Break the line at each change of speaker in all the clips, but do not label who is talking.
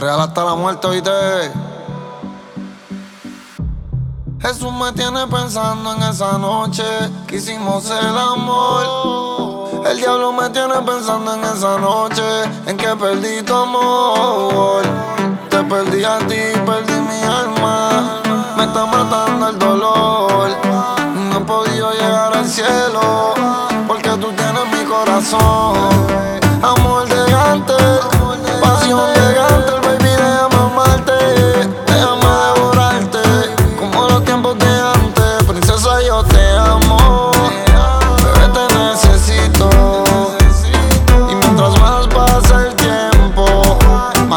Real hasta la muerte, oíste. Jesús me tiene pensando en esa noche que hicimos el amor. El diablo me tiene pensando en esa noche en que perdí tu amor. Te perdí a ti, perdí mi alma. Me está matando el dolor. No he podido llegar al cielo porque tú tienes mi corazón.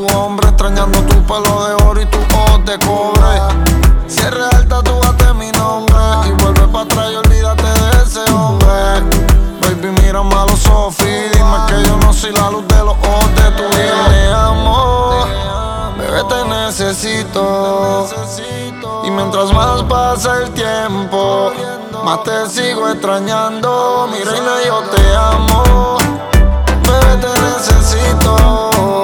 tu hombre. Extrañando tu pelo de oro y tu ojos de cobre. Si es real, tatúate mi nombre. Y vuelve para atrás y olvídate de ese hombre. Mírame a los ojos dime que yo no soy la luz de los ojos de tu vida. Te amo, bebé, te necesito. Y mientras más pasa el tiempo, más te sigo extrañando. Mi reina, yo te amo, bebé, te necesito.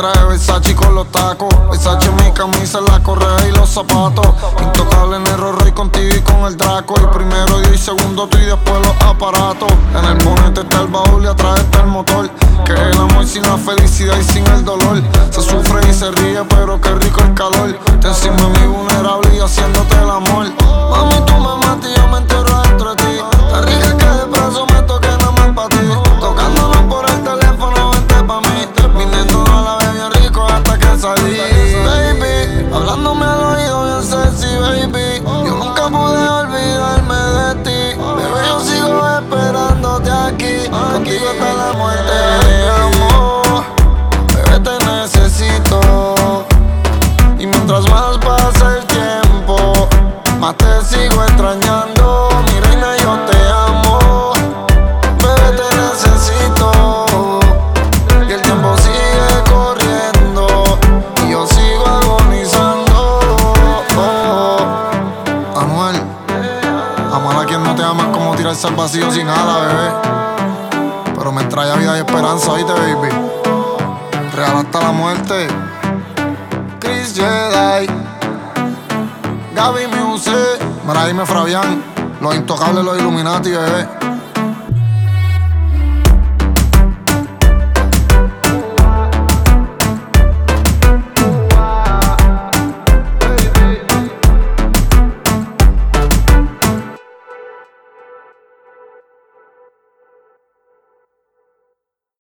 Traje Versace con los tacos camisa, la correa y los zapatos. Intocable en el Roy contigo y con el Draco. El primero y el segundo tú y después los aparatos. En el bonete está el baúl y atrás está el motor. Que el amor sin la felicidad y sin el dolor. Se sufre y se ríe, pero qué rico el calor. Te encima mi vulnerable y haciéndote el amor. Mami, tú me extrañando. Mi reina, yo te amo. Bebé, te necesito. Y el tiempo sigue corriendo. Y yo sigo tirarse al vacío sin nada, bebé. Pero me trae vida y esperanza, ¿viste, baby? Real hasta la muerte. Chris Jedi. Gaby Music. Mira, dime, Fabián. Los intocables, los Illuminati, bebé.